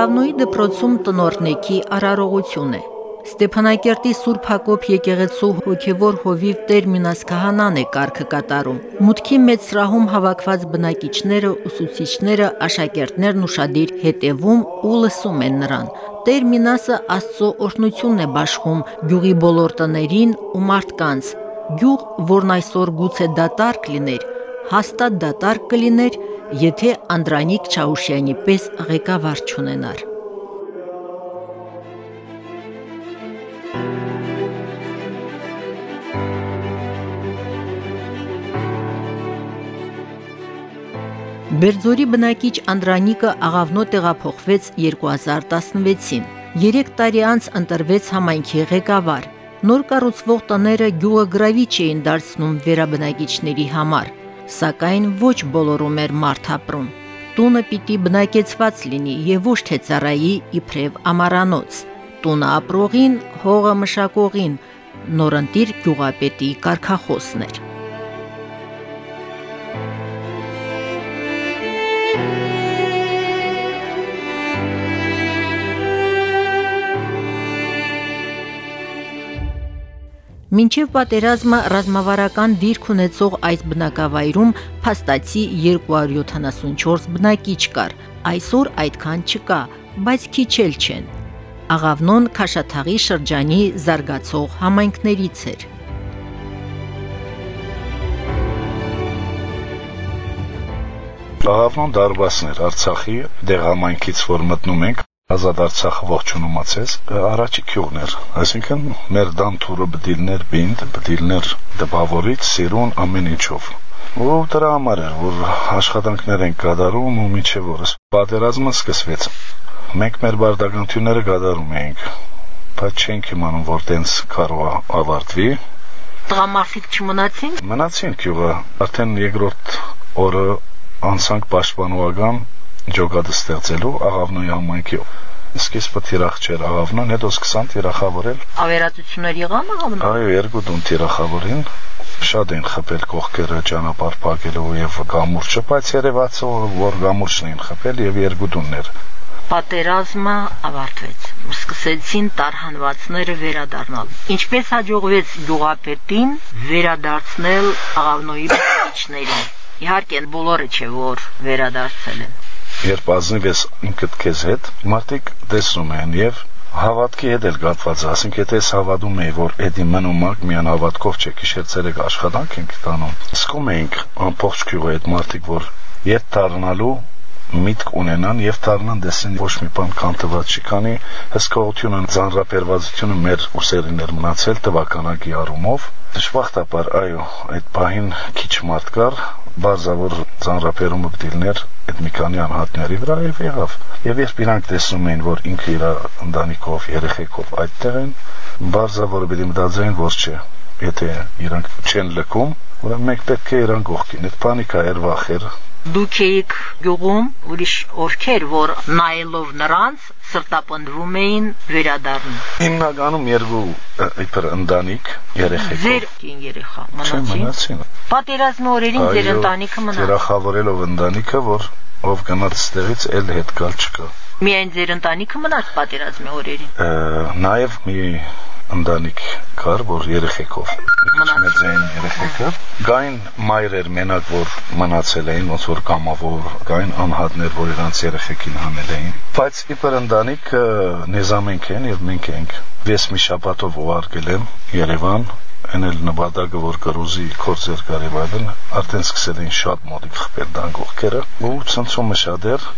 Աղավնույի դպրոցում տնորնեկի արարողություն է։ Ստեփանակերտի Սուրբ Հակոբ եկեղեցու հոգևոր հովիվ Տեր Մինաս քահանան է կարգը կատարում։ Մուտքի մեծ սրահում հավաքված բնակիչները, ուսուցիչները, աշակերտներն ուրشادիր հետևում ու լսում են նրան։ Տեր Մինասը Աստծո օրհնությունն է բաշխում գյուղի բոլոր տներին ու մարդկանց։ Գյուղ, որն այսօր գուցե դատարկ լիներ, հաստատ դատարկ կլիներ, եթե Անդրանիկ Չաուշյանի պես ղեկավար չունենար։ Բերձորի բնակիչ Անդրանիկը աղավնո տեղափոխվեց 2016-ին։ 3 տարի անց ընտրվեց համայնքի ղեկավար։ Նոր կառուցվող տները գյուղը գրավիչ էին դարձնում վերաբնակիչների համար, սակայն ոչ բոլորում էր մարդ ապրում։ Տունը պիտի բնակեցված լինի եւ ոչ թե ծառայի իբրև ամարանոց։ Տունը ապրողին, հողը մշակողին, նորընտիր գյուղապետի կարկախոսն Մինչև պատերազմը ռազմավարական դիրք ունեցող այս բնակավայրում փաստացի 274 բնակիչ կար։ Այսօր այդքան չկա, բայց քիչ էլ չեն։ Աղավնոն Քաշաթաղի շրջանի զարգացող համայնքներից էր։ Աղավնոն դարբասն էր Արցախի դեղ համայնքից, որ մտնում ենք, Ազատ Արցախը ողջունումած ես, առաջի քյուղն էր, այսինքն մեր դանթուրը բդիլներ բինդ, բդիլներ դպավորից, սիրուն ամեն ինչով։ Ու դրա համար էր, որ աշխատանքներ են կատարում ու միջև օրս պատերազմը սկսվեց։ Մենք մեր բարդականությունները կատարում էինք, բայց չենք իմանում, որ տենց կարող է ավարտվի։ Տղամարդիկ չմնացին։ Մնացին քյուղը, արդեն երկրորդ օրը անցանք պաշտպանողական ջոկատը ստեղծելու աղավնոյի համայնքիով սկիզբը թիրախ չէր աղավնոն, հետո սկսան թիրախավորել։ Ավերածություններ եղան աղավնոն։ Այո, երկու տուն թիրախավորին, շատ են խփել կողքերը ճանապարհ փակելու եւ գամուրջը, բայց երևաց որ գամուրջն են խփել եւ երկու տուններ։ Պատերազմը ավարտվեց։ Սկսեցին տարհանվածները վերադառնալ։ Ինչպես հաջողվեց գյուղապետին վերադարձնել աղավնոյի բնակիչներին։ Իհարկե, բոլորը չէ որ վերադարձել են երբ ազնիվ ես ինքդ քեզ հետ, մարդիկ տեսնում են եւ հավատքի հետ էլ կապված, ասենք եթե ես հավատում եի, որ էդի մնում ակ միան հավատքով չէ, քիշեր ցերեկ աշխատանք ենք տանում։ Սկում էինք ամբողջ քյուղի այդ մարդիկ, որ երբ դառնալու միտք ունենան եւ դառնան դեսեն ոչ մի բան կանտված չի, քանի հսկողությունը, ծանրապերվածությունը մեր ուսերին էր մնացել տվականակի առումով։ Դժբախտաբար, այո, այդ բահին քիչ մարդ կար, բարձավոր ծանրապերումը դիլներ այդ մի քանի անհատների վրա եւ եղավ եւ երբ իրանք տեսնում էին որ ինքը իր ընտանիքով երեխեքով այդտեղ են բարձավոր պիտի մտածեն որ չէ եթե իրանք չեն լքում ուրեմն մենք պետք է իրան կողքին այդ պանիկա էր վախեր դուք էիք գյուղում ուրիշ ովքեր որ նայելով նրանց սրտապնդվում էին վերադառնում հիմնականում երկու իբր ընտանիք երեխեք ձեր կին երեխա մնացին պատերազմի օրերին ձեր ընտանիքը մնաց երախավորելով ընտանիքը որ ով գնաց ստեղից էլ հետ գալ չկա միայն ձեր ընտանիքը մնաց պատերազմի օրերին նաև մի ընտանիք կար, որ երեխեքով մեծ էին երեխեքը։ Գային մայրեր մենակ, որ մնացել էին, ոնց որ կամավոր, գային անհատներ, որ իրանց երեխեքին հանել էին։ Բայց իբր ընտանիք նեզամենք են եւ մենք ենք։ Ես մի շաբաթով ուղարկել եմ Երևան, այն էլ նպատակը որ կրուզի կորձեր կարևորեն, արդեն սկսել են շատ մոտիկ խփել դանգողքերը, ու ցնցումը շատ էր,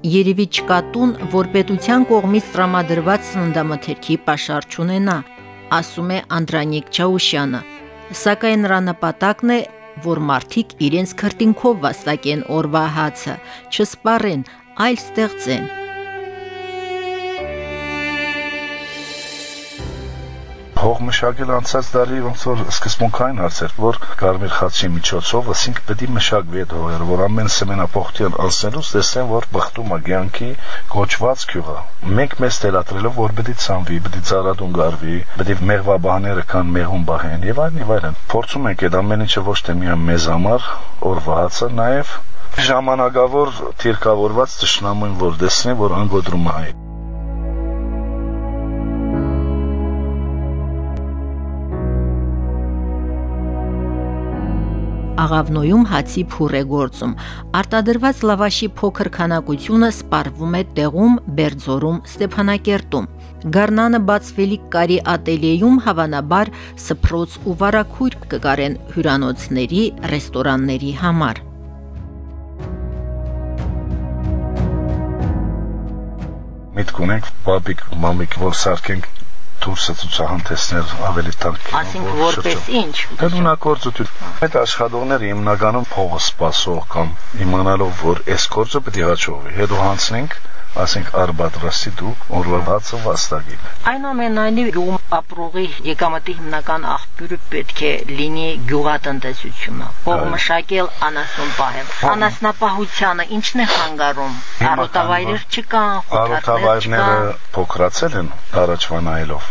Երևի չկա տուն, որ պետության կողմից տրամադրված սննդամթերքի պաշար չունենա, ասում է Անդրանիկ Չաուշյանը։ Սակայն նրա նպատակն է, որ մարդիկ իրենց քրտինքով վաստակեն օրվա հացը, չսպառեն, այլ ստեղծեն։ Հող մշակել անցած դարի ոնց որ սկզբունքային հարց էր, որ Կարմիր խաչի միջոցով, ասինքն պետք է մշակվի այդ հողերը, որ ամեն սեմենափոխտյան անցնելուց տեսնեն, որ բխտում է ցանկի կոչված գյուղը։ Մենք մեզ թելատրելով, որ պետք է ցանվի, պետք է ծառադուն գարվի, պետք է մեղվաբահները կան մեղուն բահեն եւ այլն եւ այլն։ Փորձում ենք այդ ամեն ինչը ոչ թե միայն մեզ համար, օրվա հացը, նաեւ ժամանակավոր թիրքավորված ճշնամուն որ տեսնի, որ անգոդրում է աղավնոյում հացի փուր է գործում։ Արտադրված լավաշի փոքր քանակությունը սպառվում է տեղում, Բերձորում, Ստեփանակերտում։ Գառնանը բացվելիք կարի ատելյեում հավանաբար սփռոց ու վարակույր կգարեն հյուրանոցների, ռեստորանների համար։ Միտք ունենք, պապիկ, մամիկ, որ սարքենք դուրսը ցուցահանդեսներ ավելի տանկ ասինքն որպես ինչ բնունակորձություն այդ աշխատողները հիմնականում փողը սպասող կամ իմանալով որ այս կորձը պետք է հաջողվի հետո հանցնենք ասենք արբատրաստի դու օրվա բացը վաստակի։ Այնուամենայնիվ գյուղ ապրողի եկամտի հիմնական աղբյուրը պետք է լինի գյուղատնտեսությունը։ Ող մշակել անասուն պահել։ Անասնապահությանը ինչն է խանգարում։ Արոտավայրեր չկան, խոթարներ փոքրացել են առաջվա նայելով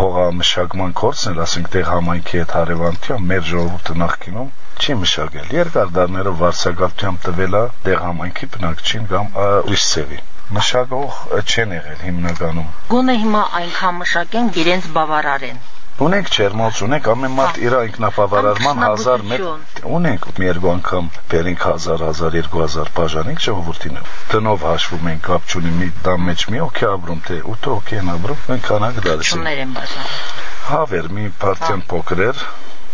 փողամշակման կորցն էլ, ասենք տեղ համայնքի հետ հարևանությամբ մեր ժողովուրդը նախկինում չի մշակել։ Երկար դարներով վարսակալությամբ տվելա տեղ համայնքի բնակչին կամ ուրիշ ծևի մշակող չեն եղել հիմնականում։ Գոնե հիմա այնքան մշակեն, իրենց բավարարեն։ Ունենք չերմոց, ունենք ամեն մարդ իր ինքնապավարարման 1000 մետր ունենք մի երկու անգամ բերինք 1000 1000 2000 բաժանենք ժողովրդին։ Տնով հաշվում ենք, կապ չունի մի դամ մեջ մի օքե ապրում թե 8 օքե են ապրում, մենք քանակ դարձին։ Չուններ են բաժան։ Հավեր մի պարտիան փոքր էր,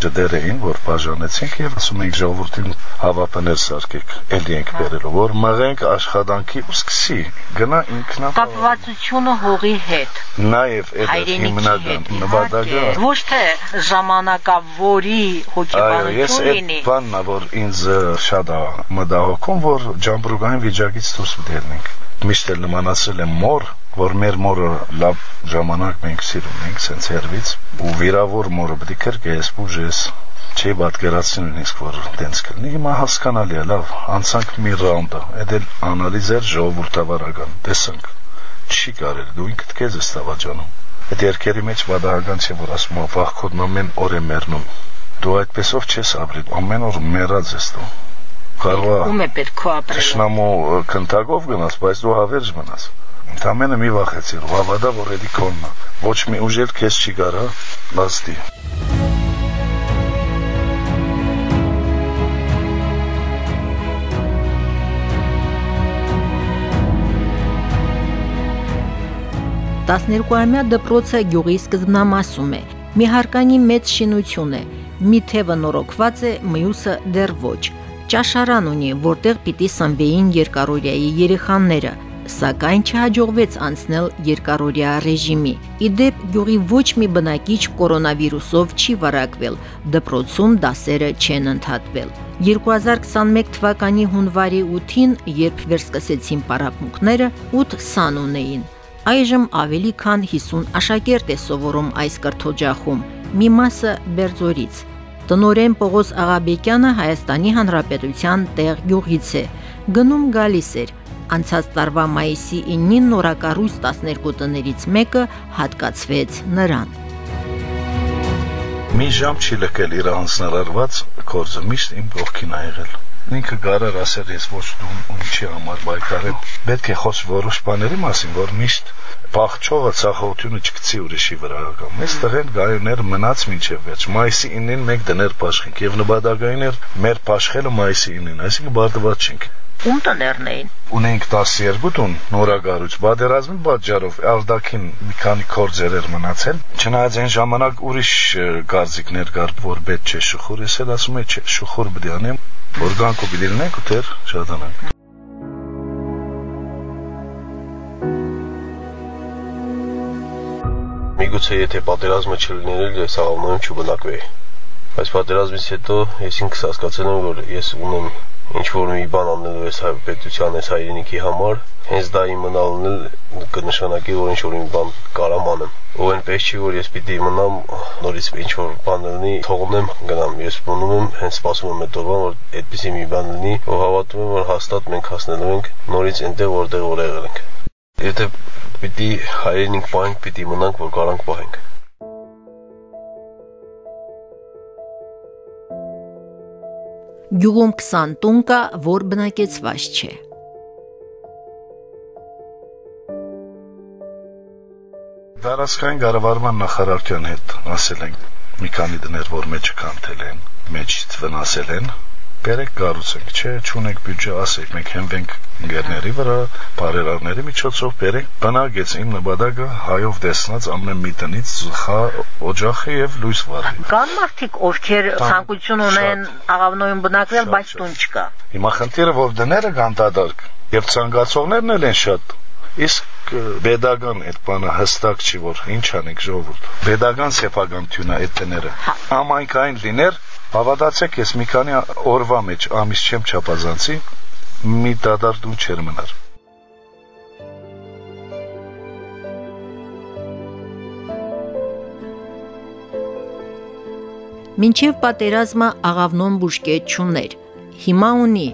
ջդեր էին, որ բաժանեցինք եւ ասում ենք ժողովրդին հավապներ սարքեք, ելի ենք բերելու, որ մղենք աշխատանքի ու սկսի գնա ինքնա կապվածությունը հողի հետ։ Նաեւ այդ հիմնական նպատակը ոչ թե ժամանակավորի հոգեբանություն լինի։ Այո, ես այդ բանն որ ինձ շատ է մտահոգում, որ ջամբրուկային վիճակից դուրս մտելնենք։ Միշտ էլ նմանացել եմ մոր որ մեր մորը լավ ժամանակ մենք սիրում ենք սենց հերվից ու վիրավոր մորը պետք կրկես բուժես չի պատկերացնում նույնիսկ որ տենց կլինի հիմա հասկանալի է լավ անցանք մի ռաունդը այդ էլ անալիզ էր ժողովրդավարական տեսանք չի կարել դու ինքդ քեզ ես տավաճանում այդ երկերի մեջ վադահական չէ որ ասում է վախքոդն ամեն օր է մեռնում դու այդպեսով չես ապրի ամեն օր մեռած ես դու կարող է ում է պետք է ապրել ճշնամու քնտակով գնաս բայց դու հավերժ մնաս Ընդամենը մի վախեցիր, վավադա որ էդի քոննա։ Ոչ մի ուժել քեզ չի գարա լաստի։ Տասներկուամյա դպրոցը գյուղի սկզբնամասում է։ Մի հարկանի մեծ շինություն է։ Մի թևը նորոգված է, մյուսը դեռ ոչ։ Ճաշարան ունի, որտեղ պիտի սնվեին երկարորյայի երեխաները սակայն չհաջողվեց անցնել երկարօրյա ռեժիմի։ Իդեպ գյուղի ոչ մի բնակիչ կորոնավիրուսով չի վարակվել, դպրոցում դասերը չեն ընդհատվել։ 2021 թվականի հունվարի 8-ին, երբ վերսկսեցին պարապմունքները, 8 սան ունեին։ Այժմ ավելի քան 50 աշակերտ է սովորում այս կրթօջախում, մի մասը Բերձորից։ Տնորեն Պողոս Աղաբեկյանը Հայաստանի Հանրապետության տեղ գյուղից է։ Գնում գալիս էր, Անցած տարվա մայիսի 9-ին նորակառույց 12 տներից մեկը հատկացվեց նրան։ Մի ժամ չի լքել իր անձնարարված կորձը միշտ իմ կողքին ա եղել։ Ինքը կարար ասել ես ոչ դու ինչի համար բայկարել։ Պետք է խոս որոշ բաների մասին, որ միշտ բախչողը ցախողությունը չգցի ուրիշի վրա կամ մեզ տղեն գայուներ մնաց մինչև վերջ մայիսի 9-ին մենք դներ պաշխենք եւ նպատակային էր մեր պաշխելը մայիսի 9-ին այսինքն բարդված չենք Ում տներն էին։ Ունենք 12 տուն նորագարուց բادرազմի պատճառով արդակին մի քանի կորձեր էր մնացել։ Չնայած այն ժամանակ ուրիշ գազիկներ կար, որ պետք չէ շուխուր, ես էլ ասում եմ, չէ, շուխուր պետք է անեմ, որ գանք ու գտնենք ու դեր շատանանք։ Միգուցե եթե պատերազմը չլիներ, ես աղմնում չբնակվեի։ Բայց պատերազմից հետո ես ինքս հասկացել եմ, որ ես ունեմ ինչ որ մի բան անելու ես պետության այս հայրենիքի համար, հենց դա իմ մնալն էլ կնշանակի, որ ինչ որ մի բան կարամ անեմ։ Ու այնպես չի, որ ես պիտի մնամ նորից ինչ որ բան լինի, թողնեմ, գնամ։ Ես մնում եմ, հենց սպասում եմ այդ օրվան, որ այդպեսի մի բան լինի, ու հավատում եմ, որ հաստատ մենք հասնելու ենք նորից այնտեղ, որտեղ որ եղել ենք։ Եթե պիտի հայրենիք պահենք, պիտի մնանք, որ կարանք պահենք։ Գյուղում 20 տուն կա, որ բնակեցված չէ։ Դարաշքային կառավարման նախարարության հետ ասել ենք մի քանի դներ, որ մեջը կանթել են, մեջից վնասել են, բերեք կառուցենք, չէ, չունենք բյուջե, ասեք, մենք հենվենք ընկերների վրա, բարերարների միջոցով բերենք, բնագեց իմ նպատակը հայով տեսնած ամեն մի տնից խա օջախը եւ լույս վառի։ Կան մարդիկ, ովքեր ցանկություն ունեն աղավնոյում բնակվել, բայց տուն չկա։ Հիմա խնդիրը որ դները կան դադարք եւ ցանկացողներն էլ են շատ իսկ pedagogan այդ բանը հստակ չի որ ինչ անենք ժողովուրդ pedagogan սեփականությունը այդ տները ամայնքային լիներ Հավատացեք, ես մի քանի օրվա մեջ ամիս չեմ չափազանցի, մի դադարդուն չեր մնար։ Մինչև պատերազմը աղավնոն բուժկետ չուներ։ Հիմա ունի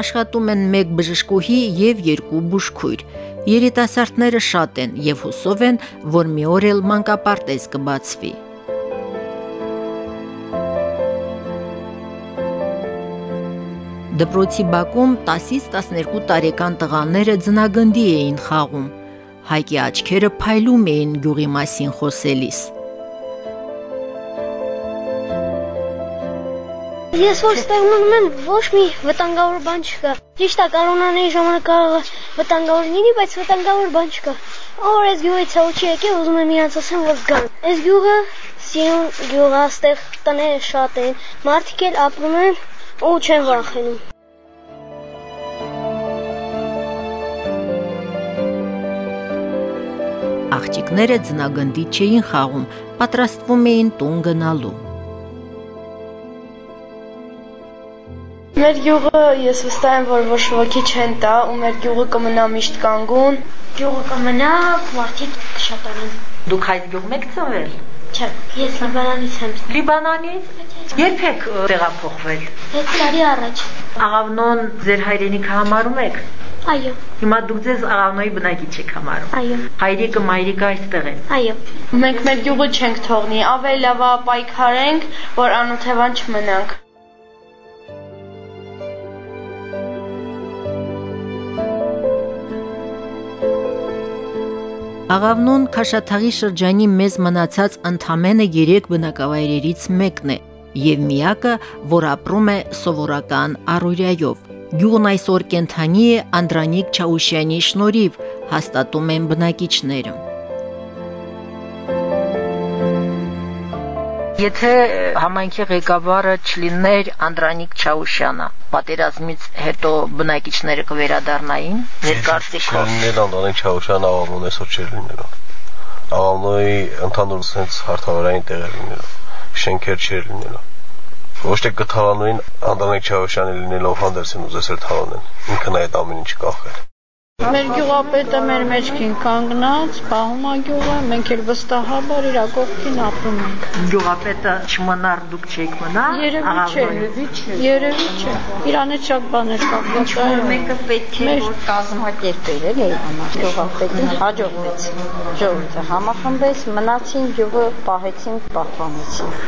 աշխատում են մեկ բժշկուհի եւ երկու բուժքույր։ Երիտասարդները շատ են եւ հուսով են, որ մի օր էլ մանկապարտեզ կբացվի։ Դպրոցի բակում 10-ից 12 տարեկան տղաները ձնագնդի էին խաղում։ Հայկի աչքերը փայլում էին գյուղի մասին խոսելիս։ Ես որ ստեղ մնում եմ, ոչ մի վտանգավոր բան չկա։ Ճիշտ է, կանոնաների ժամանակ կարող վտանգավոր լինի, բայց վտանգավոր բան չկա։ Որ այս գյուղից հաուչի եկե, ուզում եմ իրանց ասեմ, որ գան։ Այս գյուղը սիրուն գյուղ է, ստեղ տները շատ են, մարդիկ էլ ապրում են ու չեն վախենում։ Աղջիկները ձնագնդի չէին խաղում, պատրաստվում էին տուն գնալու։ Մեր գյուղը ես վստահ եմ, որ ոչ ոքի չեն տա ու մեր գյուղը կմնա միշտ կանգուն։ Գյուղը կմնա, մարդիկ կշատանան։ Դուք այդ գյուղում եք ծնվել։ Չէ, ես Լիբանանից եմ։ Լիբանանից։ Երբ եք տեղափոխվել։ 6 տարի առաջ։ Աղավնոն ձեր հայրենիքը համարում եք։ Այո, Հիմա դուք ձեզ Աղավնոյի բնակիչ եք համարում։ այո, Հայրիկը, մայրիկը այստեղ են։ այո։ Մենք մեր գյուղը չենք թողնի, ավելի լավ է պայքարենք, որ անօթևան չմնանք։ Աղավնոն Քաշաթաղի շրջանի մեզ մնացած ընդամենը 3 բնակավայրերից մեկն է եւ միակը, որ ապրում է սովորական առօրյայով։ Գյուղն այսօր կենթանի է Անդրանիկ Չաուշյանի շնորհիվ, հաստատում են բնակիչները։ Եթե համայնքի ղեկավարը չլիներ Անդրանիկ Չաուշյանը, պատերազմից հետո բնակիչները կվերադառնային ներկայացիքով։ Լինել Անդրանիկ Չաուշյան աղավնոն այսօր չէր լինելու։ Աղավնոյի ընդհանուր sense հարթավարային տեղ էր լինելու։ Շենքեր չէր լինելու։ Ոչ թե կթավանային Անդրանիկ Չաուշյանը լինելով հանդերձ են ուզեցել թավանեն։ Ինքն այդ ամեն ինչ կախել։ Մեր գյուղապետը մեր մեջքին կանգնած, պահում է գյուղը, մենք էլ վստահաբար իր կողքին ապրում ենք։ Գյուղապետը չմնար դուք չեք մնա։ Երևի չէ, երևի չէ։ Իրանից շատ բաներ կապված է։ մեկը պետք է որ կազմակերպեր էլի համար գյուղապետին հաջողվեց ժողովուրդը համախմբեց մնացին գյուղը պահեցին պահպանեցին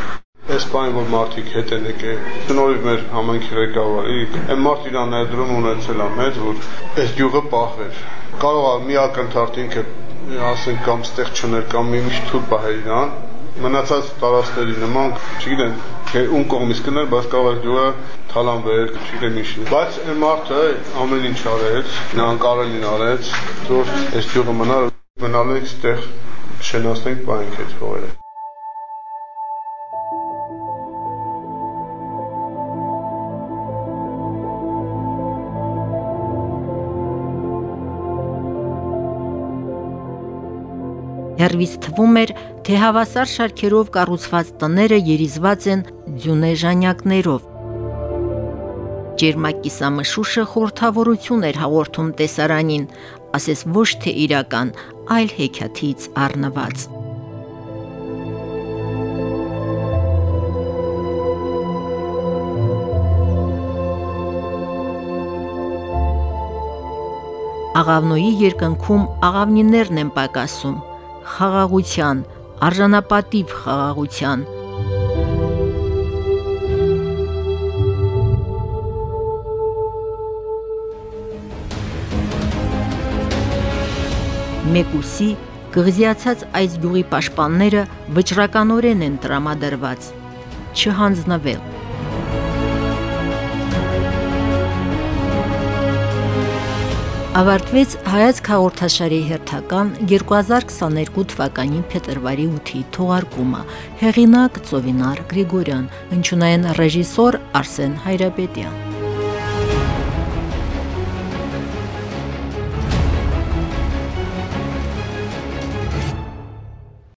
Այս բանը որ մարդիկ հետ են եկել, շնորհիվ մեր համանքի ղեկավարի, այն մարդ իրան ներդրում ունեցել է մեծ, որ այս գյուղը պահվեր։ Կարող է մի ակնթարթ ինքը ասենք կամ ստեղ չներ կամ մի միշտ թույլ պահել իրան, մնացած տարածքների նման, չգիտեմ, թե ում կողմից կներ, բայց կարող է գյուղը թալանվել, չգիտեմ ինչ։ Բայց այն մարդը ամեն ինչ արեց, նա անկարելին արեց, որ այս գյուղը մնար, մնալ ենք ստեղ շենացնենք բանք այդ Հերվից թվում էր, թե հավասար շարքերով կառուցված տները երիզված են ձյունե ժանյակներով։ Ջերմակիսամշուշը խորթավորություն էր հաղորդում տեսարանին, ասես ոչ թե իրական, այլ հեքիաթից առնված։ Աղավնոյի երկնքում աղավնիներն են պակասում խաղաղության, արժանապատիվ խաղաղության։ Մեկուսի գղզիացած այս գյուղի պաշտպանները վճռականորեն են տրամադրված չհանձնվել Ավարտվեց հայացք հաղորդաշարի հերթական 2022 թվականի փետրվարի 8-ի թողարկումը։ Հեղինակ Ծովինար Գրիգորյան, հնչյունային ռեժիսոր Արսեն Հայրապետյան։